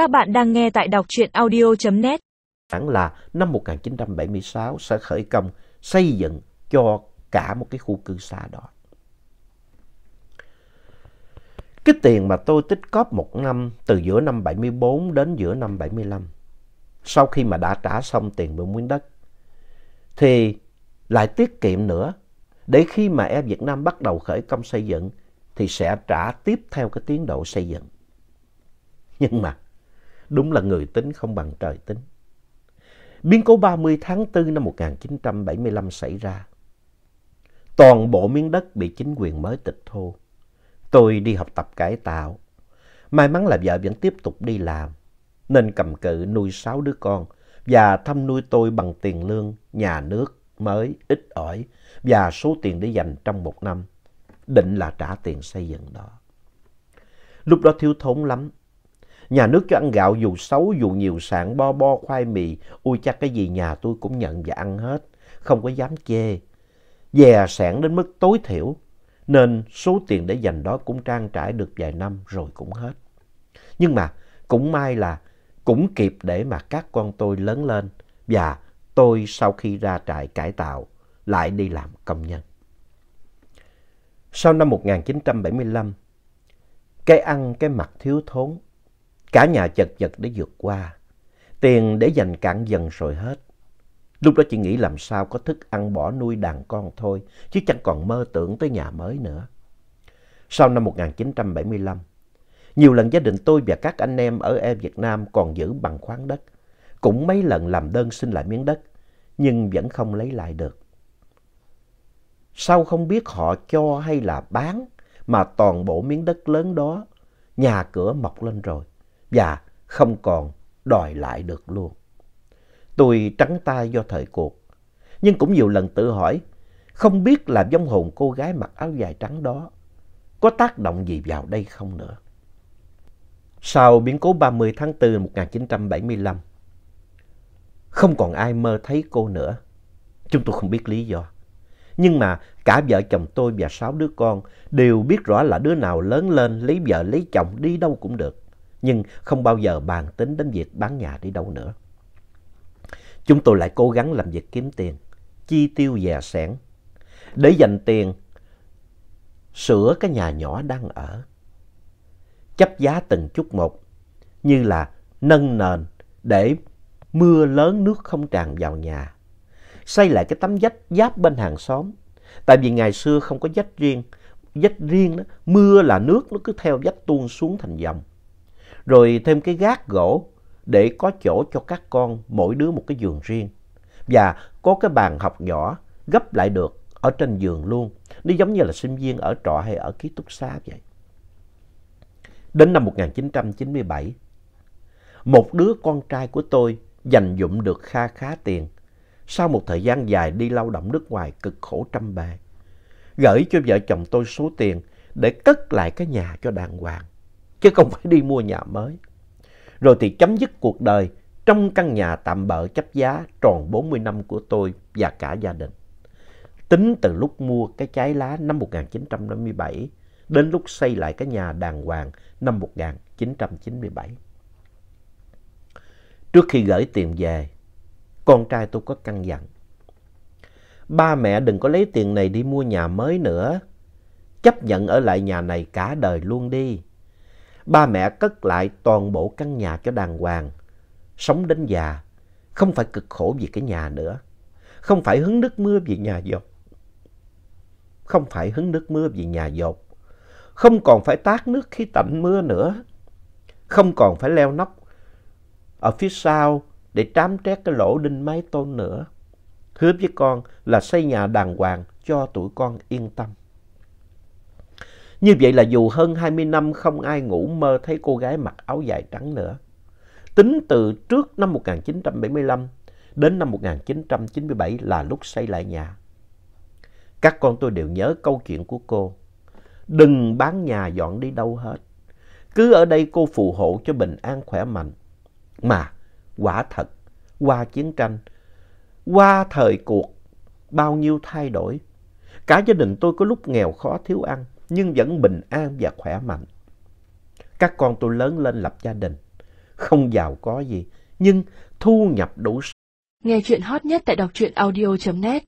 Các bạn đang nghe tại đọc truyện audio.net. Hẳn là năm 1976 sẽ khởi công xây dựng cho cả một cái khu cư xá đó. Cái tiền mà tôi tích cóp một năm từ giữa năm 74 đến giữa năm 75, sau khi mà đã trả xong tiền mua miếng đất, thì lại tiết kiệm nữa để khi mà em Việt Nam bắt đầu khởi công xây dựng thì sẽ trả tiếp theo cái tiến độ xây dựng. Nhưng mà đúng là người tính không bằng trời tính. Biến cố 30 tháng 4 năm 1975 xảy ra. Toàn bộ miếng đất bị chính quyền mới tịch thu. Tôi đi học tập cải tạo. May mắn là vợ vẫn tiếp tục đi làm. Nên cầm cự nuôi sáu đứa con và thăm nuôi tôi bằng tiền lương, nhà nước mới, ít ỏi và số tiền để dành trong một năm. Định là trả tiền xây dựng đó. Lúc đó thiếu thốn lắm. Nhà nước cho ăn gạo dù xấu dù nhiều sạn bo bo khoai mì. Ui chắc cái gì nhà tôi cũng nhận và ăn hết. Không có dám chê. Dè sạn đến mức tối thiểu. Nên số tiền để dành đó cũng trang trải được vài năm rồi cũng hết. Nhưng mà cũng may là cũng kịp để mà các con tôi lớn lên. Và tôi sau khi ra trại cải tạo lại đi làm công nhân. Sau năm 1975, cái ăn cái mặc thiếu thốn, cả nhà chật vật để vượt qua, tiền để dành cạn dần rồi hết. Lúc đó chỉ nghĩ làm sao có thức ăn bỏ nuôi đàn con thôi, chứ chẳng còn mơ tưởng tới nhà mới nữa. Sau năm 1975, nhiều lần gia đình tôi và các anh em ở em Việt Nam còn giữ bằng khoáng đất. Cũng mấy lần làm đơn xin lại miếng đất, nhưng vẫn không lấy lại được. Sao không biết họ cho hay là bán mà toàn bộ miếng đất lớn đó nhà cửa mọc lên rồi và không còn đòi lại được luôn. Tôi trắng tay do thời cuộc, nhưng cũng nhiều lần tự hỏi không biết là vong hồn cô gái mặc áo dài trắng đó có tác động gì vào đây không nữa. Sau biến cố 30 tháng 4 năm 1975, không còn ai mơ thấy cô nữa. Chúng tôi không biết lý do. Nhưng mà cả vợ chồng tôi và sáu đứa con đều biết rõ là đứa nào lớn lên lấy vợ lấy chồng đi đâu cũng được. Nhưng không bao giờ bàn tính đến việc bán nhà đi đâu nữa. Chúng tôi lại cố gắng làm việc kiếm tiền, chi tiêu dè sẻn để dành tiền sửa cái nhà nhỏ đang ở. Chấp giá từng chút một như là nâng nền để mưa lớn nước không tràn vào nhà. Xây lại cái tấm vách giáp bên hàng xóm. Tại vì ngày xưa không có vách riêng. Vách riêng đó, mưa là nước nó cứ theo vách tuôn xuống thành dòng. Rồi thêm cái gác gỗ để có chỗ cho các con mỗi đứa một cái giường riêng. Và có cái bàn học nhỏ gấp lại được ở trên giường luôn. Nó giống như là sinh viên ở trọ hay ở ký túc xá vậy. Đến năm 1997, một đứa con trai của tôi dành dụm được kha khá tiền. Sau một thời gian dài đi lao động nước ngoài cực khổ trăm bề, gửi cho vợ chồng tôi số tiền để cất lại cái nhà cho đàng hoàng, chứ không phải đi mua nhà mới. Rồi thì chấm dứt cuộc đời trong căn nhà tạm bợ chấp giá tròn 40 năm của tôi và cả gia đình. Tính từ lúc mua cái trái lá năm 1957 đến lúc xây lại cái nhà đàng hoàng năm 1997. Trước khi gửi tiền về, con trai tôi có căn dặn. Ba mẹ đừng có lấy tiền này đi mua nhà mới nữa. Chấp nhận ở lại nhà này cả đời luôn đi. Ba mẹ cất lại toàn bộ căn nhà cho đàng hoàng. Sống đến già, không phải cực khổ vì cái nhà nữa. Không phải hứng nước mưa vì nhà dột. Không phải hứng nước mưa vì nhà dột. Không còn phải tát nước khi tạnh mưa nữa. Không còn phải leo nóc ở phía sau để trám trét cái lỗ đinh mái tôn nữa. Hứa với con là xây nhà đàng hoàng cho tụi con yên tâm. Như vậy là dù hơn 20 năm không ai ngủ mơ thấy cô gái mặc áo dài trắng nữa. Tính từ trước năm 1975 đến năm 1997 là lúc xây lại nhà. Các con tôi đều nhớ câu chuyện của cô. Đừng bán nhà dọn đi đâu hết. Cứ ở đây cô phù hộ cho bình an khỏe mạnh. Mà quả thật, qua chiến tranh, qua thời cuộc, bao nhiêu thay đổi. Cả gia đình tôi có lúc nghèo khó thiếu ăn, nhưng vẫn bình an và khỏe mạnh. Các con tôi lớn lên lập gia đình, không giàu có gì, nhưng thu nhập đủ. Nghe chuyện hot nhất tại đọc truyện audio.net